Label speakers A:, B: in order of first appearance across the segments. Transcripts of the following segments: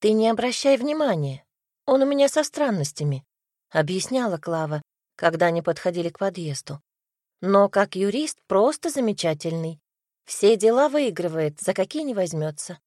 A: «Ты не обращай внимания. Он у меня со странностями», — объясняла Клава, когда они подходили к подъезду. «Но как юрист просто замечательный. Все дела выигрывает, за какие не возьмется.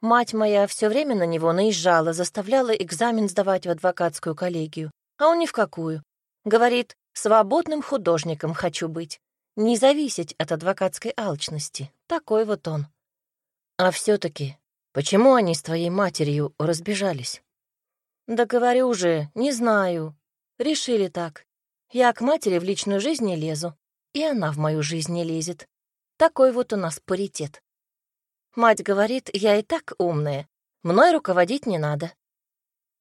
A: Мать моя все время на него наезжала, заставляла экзамен сдавать в адвокатскую коллегию, а он ни в какую. Говорит, свободным художником хочу быть, не зависеть от адвокатской алчности. Такой вот он. А все таки почему они с твоей матерью разбежались? Да говорю же, не знаю. Решили так. Я к матери в личную жизнь не лезу, и она в мою жизнь не лезет. Такой вот у нас паритет. Мать говорит, я и так умная, мной руководить не надо.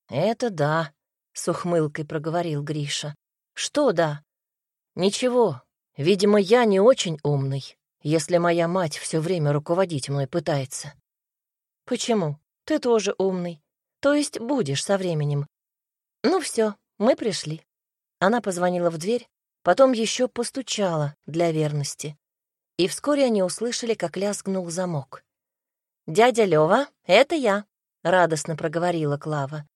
A: Это да, с ухмылкой проговорил Гриша. Что да? Ничего, видимо, я не очень умный если моя мать все время руководить мной пытается. Почему? Ты тоже умный. То есть будешь со временем. Ну все, мы пришли. Она позвонила в дверь, потом еще постучала для верности. И вскоре они услышали, как лязгнул замок. «Дядя Лёва, это я», — радостно проговорила Клава.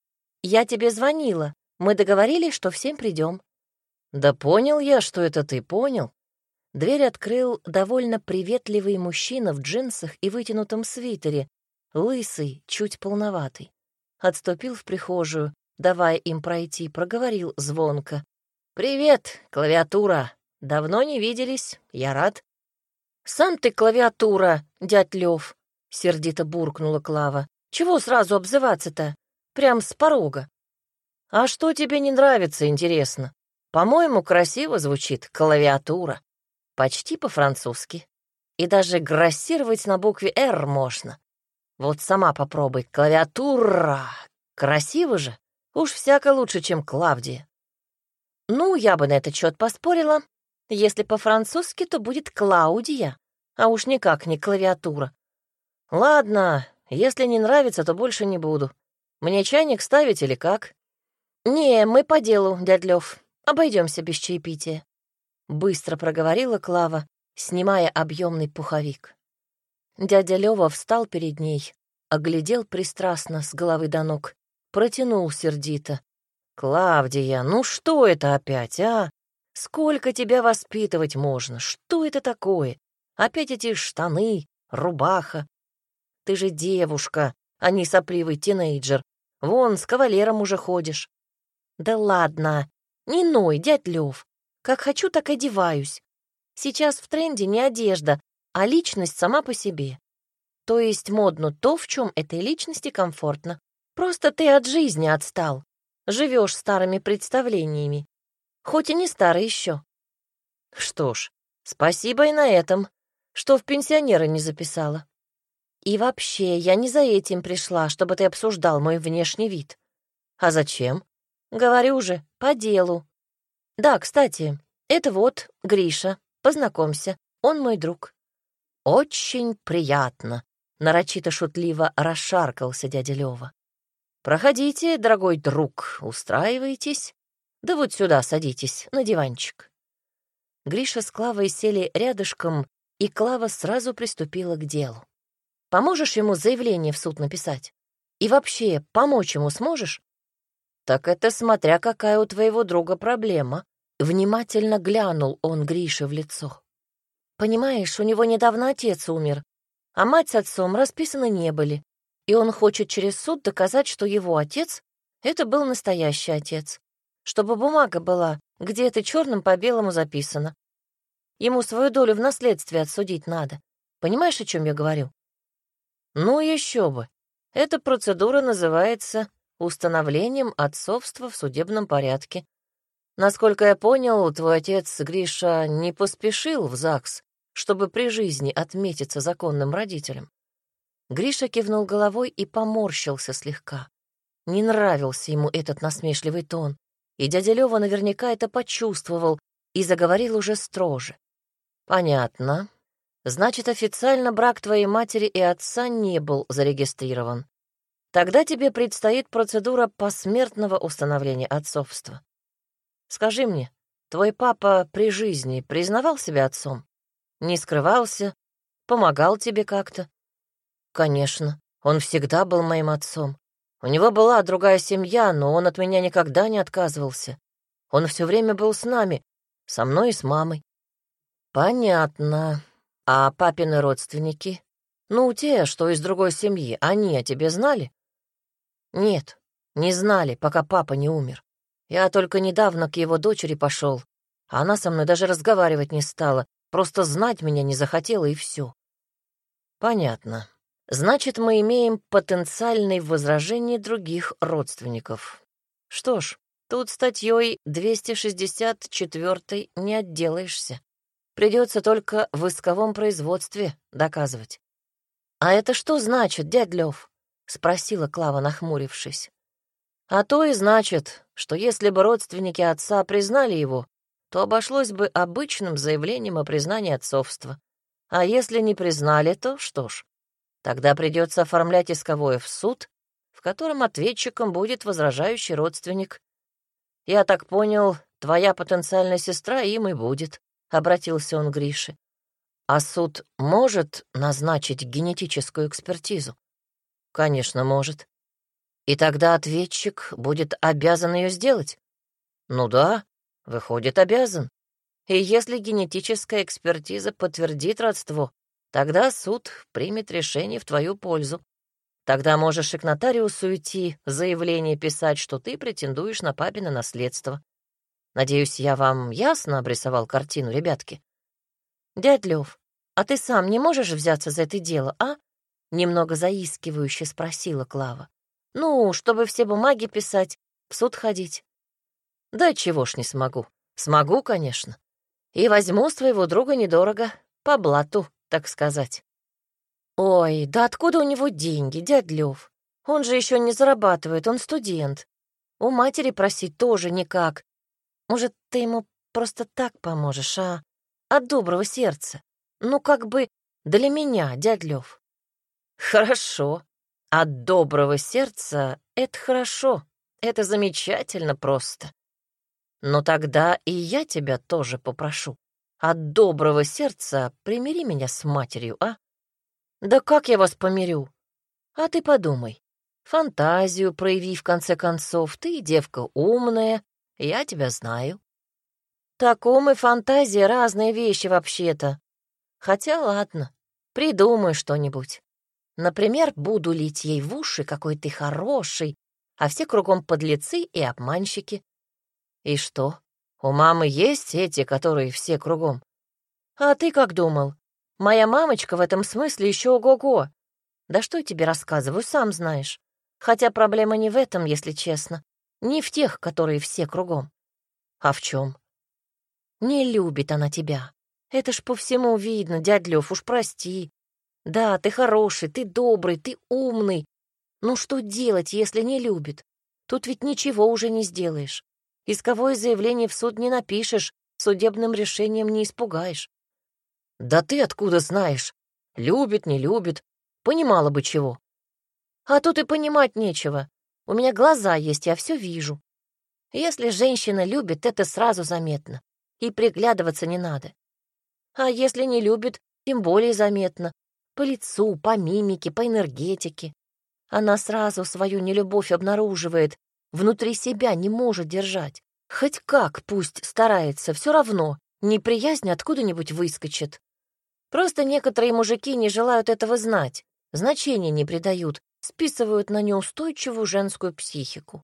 A: «Я тебе звонила. Мы договорились, что всем придем. «Да понял я, что это ты понял. Дверь открыл довольно приветливый мужчина в джинсах и вытянутом свитере, лысый, чуть полноватый. Отступил в прихожую, давая им пройти, проговорил звонко. «Привет, клавиатура! Давно не виделись, я рад». «Сам ты клавиатура, дядь Лев!» — сердито буркнула Клава. «Чего сразу обзываться-то? Прям с порога». «А что тебе не нравится, интересно? По-моему, красиво звучит клавиатура». Почти по-французски. И даже грассировать на букве «Р» можно. Вот сама попробуй. Клавиатура. Красиво же. Уж всяко лучше, чем Клавдия. Ну, я бы на этот счет поспорила. Если по-французски, то будет Клаудия, а уж никак не клавиатура. Ладно, если не нравится, то больше не буду. Мне чайник ставить или как? Не, мы по делу, дядь Лёв. Обойдемся без чаепития быстро проговорила Клава, снимая объемный пуховик. Дядя Лёва встал перед ней, оглядел пристрастно с головы до ног, протянул сердито. «Клавдия, ну что это опять, а? Сколько тебя воспитывать можно? Что это такое? Опять эти штаны, рубаха. Ты же девушка, а не сопливый тинейджер. Вон, с кавалером уже ходишь». «Да ладно, не ной, дядь Лев. Как хочу, так одеваюсь. Сейчас в тренде не одежда, а личность сама по себе. То есть модно то, в чем этой личности комфортно. Просто ты от жизни отстал. Живешь старыми представлениями. Хоть и не старый еще. Что ж, спасибо и на этом, что в пенсионеры не записала. И вообще, я не за этим пришла, чтобы ты обсуждал мой внешний вид. А зачем? Говорю же, по делу. Да, кстати, это вот Гриша. Познакомься, он мой друг. Очень приятно, нарочито шутливо расшаркался дядя Лёва. Проходите, дорогой друг, устраивайтесь. Да вот сюда садитесь, на диванчик. Гриша с Клавой сели рядышком, и Клава сразу приступила к делу. Поможешь ему заявление в суд написать? И вообще, помочь ему сможешь? Так это смотря какая у твоего друга проблема. Внимательно глянул он Грише в лицо. «Понимаешь, у него недавно отец умер, а мать с отцом расписаны не были, и он хочет через суд доказать, что его отец — это был настоящий отец, чтобы бумага была, где это черным по белому записано. Ему свою долю в наследстве отсудить надо. Понимаешь, о чем я говорю?» «Ну, еще бы. Эта процедура называется установлением отцовства в судебном порядке», Насколько я понял, твой отец Гриша не поспешил в ЗАГС, чтобы при жизни отметиться законным родителем. Гриша кивнул головой и поморщился слегка. Не нравился ему этот насмешливый тон, и дядя Лёва наверняка это почувствовал и заговорил уже строже. «Понятно. Значит, официально брак твоей матери и отца не был зарегистрирован. Тогда тебе предстоит процедура посмертного установления отцовства. Скажи мне, твой папа при жизни признавал себя отцом? Не скрывался? Помогал тебе как-то? Конечно. Он всегда был моим отцом. У него была другая семья, но он от меня никогда не отказывался. Он все время был с нами, со мной и с мамой. Понятно. А папины родственники? Ну, те, что из другой семьи, они о тебе знали? Нет, не знали, пока папа не умер. Я только недавно к его дочери пошел, она со мной даже разговаривать не стала, просто знать меня не захотела, и все. Понятно. Значит, мы имеем потенциальное возражение других родственников. Что ж, тут статьей 264 не отделаешься. Придется только в исковом производстве доказывать. «А это что значит, дядь Лев?» — спросила Клава, нахмурившись. «А то и значит, что если бы родственники отца признали его, то обошлось бы обычным заявлением о признании отцовства. А если не признали, то что ж, Тогда придется оформлять исковое в суд, в котором ответчиком будет возражающий родственник. Я так понял, твоя потенциальная сестра им и будет, — обратился он к Грише. А суд может назначить генетическую экспертизу? Конечно, может. И тогда ответчик будет обязан ее сделать? Ну да, выходит, обязан. И если генетическая экспертиза подтвердит родство, Тогда суд примет решение в твою пользу. Тогда можешь и к нотариусу идти, заявление писать, что ты претендуешь на папино наследство. Надеюсь, я вам ясно обрисовал картину, ребятки? Дядь Лев, а ты сам не можешь взяться за это дело, а? Немного заискивающе спросила Клава. Ну, чтобы все бумаги писать, в суд ходить. Да чего ж не смогу. Смогу, конечно. И возьму с твоего друга недорого, по блату так сказать. Ой, да откуда у него деньги, дядь Лев? Он же еще не зарабатывает, он студент. У матери просить тоже никак. Может, ты ему просто так поможешь, а? От доброго сердца. Ну, как бы для меня, дядь Лев. Хорошо. От доброго сердца — это хорошо. Это замечательно просто. Но тогда и я тебя тоже попрошу. От доброго сердца примири меня с матерью, а? Да как я вас помирю? А ты подумай. Фантазию прояви, в конце концов. Ты девка умная, я тебя знаю. Так ум и фантазия — разные вещи вообще-то. Хотя ладно, придумай что-нибудь. Например, буду лить ей в уши, какой ты хороший, а все кругом подлецы и обманщики. И что, у мамы есть эти, которые все кругом. А ты как думал? Моя мамочка в этом смысле еще ого-го. Да что тебе рассказываю, сам знаешь. Хотя проблема не в этом, если честно. Не в тех, которые все кругом. А в чем? Не любит она тебя. Это ж по всему видно, дядь Лёв, уж прости. Да, ты хороший, ты добрый, ты умный. Ну что делать, если не любит? Тут ведь ничего уже не сделаешь. Исковое заявление в суд не напишешь, судебным решением не испугаешь. Да ты откуда знаешь? Любит, не любит. Понимала бы чего. А тут и понимать нечего. У меня глаза есть, я все вижу. Если женщина любит, это сразу заметно. И приглядываться не надо. А если не любит, тем более заметно. По лицу, по мимике, по энергетике. Она сразу свою нелюбовь обнаруживает, внутри себя не может держать. Хоть как пусть старается, все равно неприязнь откуда-нибудь выскочит. Просто некоторые мужики не желают этого знать, значения не придают, списывают на неустойчивую женскую психику.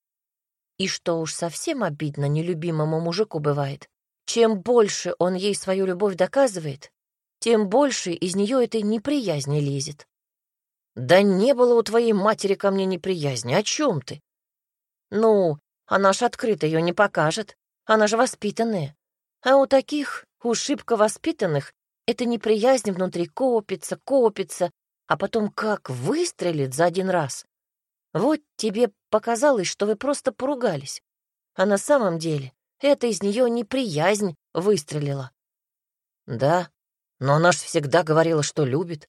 A: И что уж совсем обидно нелюбимому мужику бывает, чем больше он ей свою любовь доказывает, тем больше из нее этой неприязни лезет. «Да не было у твоей матери ко мне неприязни, о чем ты?» «Ну, она ж открыто ее не покажет, она же воспитанная. А у таких, у шибко воспитанных, эта неприязнь внутри копится, копится, а потом как выстрелит за один раз. Вот тебе показалось, что вы просто поругались. А на самом деле это из нее неприязнь выстрелила. Да, но она ж всегда говорила, что любит.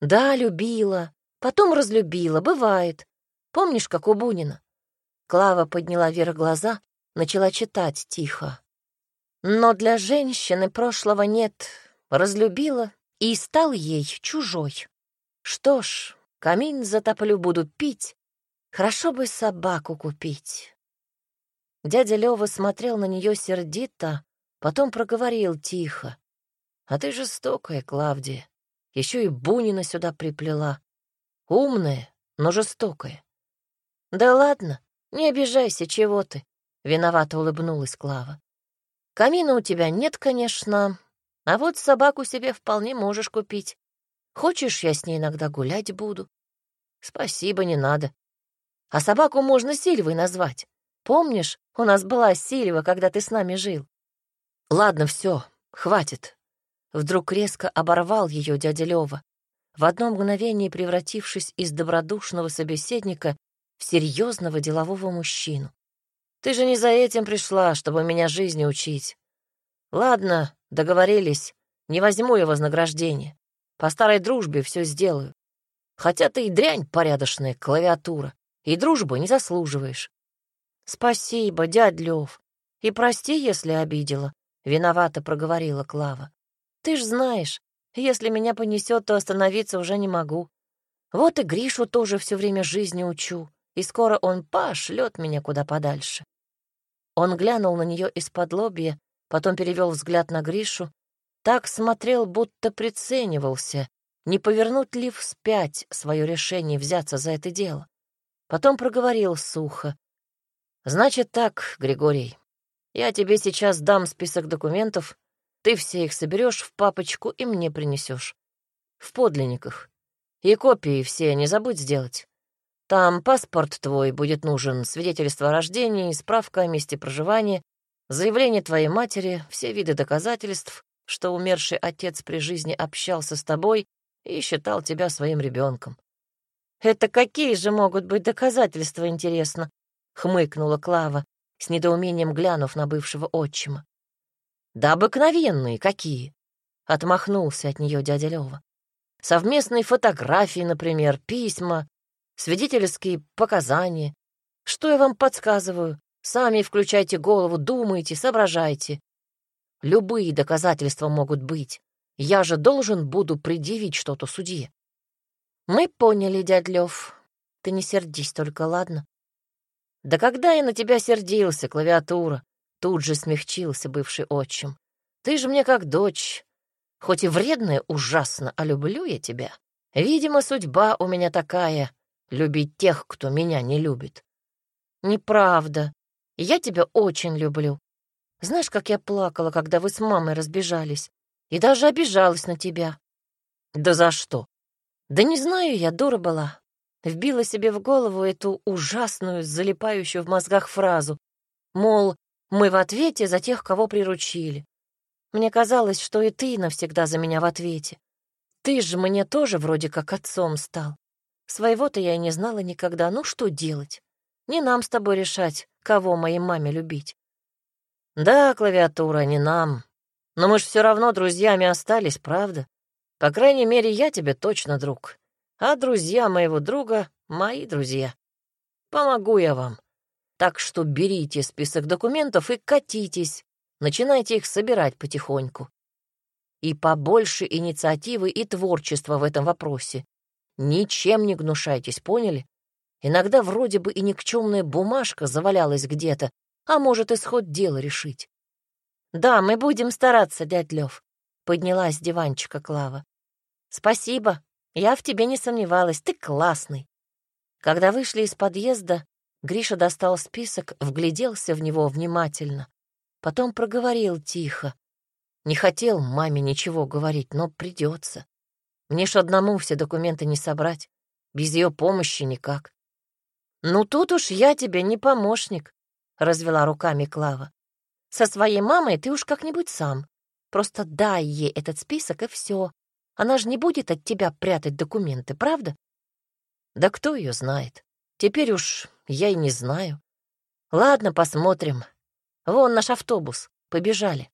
A: Да, любила, потом разлюбила, бывает. Помнишь, как у Бунина? Клава подняла вверх глаза, начала читать тихо. Но для женщины прошлого нет, разлюбила и стал ей чужой. Что ж, Камин затоплю, буду пить. Хорошо бы собаку купить. Дядя Лёва смотрел на нее сердито, потом проговорил тихо. «А ты жестокая, Клавдия. Еще и Бунина сюда приплела. Умная, но жестокая». «Да ладно, не обижайся, чего ты?» — виновато улыбнулась Клава. «Камина у тебя нет, конечно, а вот собаку себе вполне можешь купить. Хочешь, я с ней иногда гулять буду?» «Спасибо, не надо. А собаку можно Сильвой назвать. Помнишь, у нас была Сильва, когда ты с нами жил? Ладно, все, хватит. Вдруг резко оборвал ее дядя Лева, в одно мгновение превратившись из добродушного собеседника в серьезного делового мужчину. Ты же не за этим пришла, чтобы меня жизни учить. Ладно, договорились, не возьму я вознаграждение. По старой дружбе все сделаю. Хотя ты и дрянь порядочная, клавиатура, и дружбы не заслуживаешь. «Спасибо, дядь Лев. И прости, если обидела», — виновато проговорила Клава. «Ты ж знаешь, если меня понесет, то остановиться уже не могу. Вот и Гришу тоже все время жизни учу, и скоро он пошлет меня куда подальше». Он глянул на нее из-под лобья, потом перевел взгляд на Гришу, так смотрел, будто приценивался, не повернуть ли вспять свое решение взяться за это дело. Потом проговорил сухо, Значит так, Григорий, я тебе сейчас дам список документов, ты все их соберешь в папочку и мне принесешь. В подлинниках. И копии все не забудь сделать. Там паспорт твой будет нужен, свидетельство о рождении, справка о месте проживания, заявление твоей матери, все виды доказательств, что умерший отец при жизни общался с тобой и считал тебя своим ребенком. Это какие же могут быть доказательства, интересно? хмыкнула Клава, с недоумением глянув на бывшего отчима. Да обыкновенные какие! Отмахнулся от нее дядя Лева. Совместные фотографии, например, письма, свидетельские показания. Что я вам подсказываю? Сами включайте голову, думайте, соображайте. Любые доказательства могут быть. Я же должен буду предъявить что-то судье. Мы поняли, дядь Лев. Ты не сердись только, ладно? «Да когда я на тебя сердился, клавиатура?» Тут же смягчился бывший отчим. «Ты же мне как дочь. Хоть и вредная ужасно, а люблю я тебя. Видимо, судьба у меня такая — любить тех, кто меня не любит». «Неправда. Я тебя очень люблю. Знаешь, как я плакала, когда вы с мамой разбежались, и даже обижалась на тебя». «Да за что?» «Да не знаю я, дура была вбила себе в голову эту ужасную, залипающую в мозгах фразу, мол, мы в ответе за тех, кого приручили. Мне казалось, что и ты навсегда за меня в ответе. Ты же мне тоже вроде как отцом стал. Своего-то я и не знала никогда. Ну что делать? Не нам с тобой решать, кого моей маме любить. Да, клавиатура, не нам. Но мы ж все равно друзьями остались, правда? По крайней мере, я тебе точно друг а друзья моего друга — мои друзья. Помогу я вам. Так что берите список документов и катитесь, начинайте их собирать потихоньку. И побольше инициативы и творчества в этом вопросе. Ничем не гнушайтесь, поняли? Иногда вроде бы и никчемная бумажка завалялась где-то, а может, исход дела решить. «Да, мы будем стараться, дядь Лев», — поднялась с диванчика Клава. «Спасибо, я в тебе не сомневалась, ты классный. Когда вышли из подъезда, Гриша достал список, вгляделся в него внимательно. Потом проговорил тихо. Не хотел маме ничего говорить, но придется. Мне ж одному все документы не собрать. Без ее помощи никак. «Ну тут уж я тебе не помощник», — развела руками Клава. «Со своей мамой ты уж как-нибудь сам. Просто дай ей этот список, и все. Она же не будет от тебя прятать документы, правда? Да кто ее знает? Теперь уж я и не знаю. Ладно, посмотрим. Вон наш автобус. Побежали.